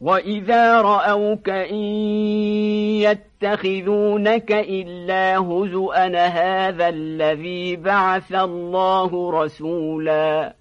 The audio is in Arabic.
وإذا رأوك إن يتخذونك إلا هزؤا هذا الذي بعث الله رسولا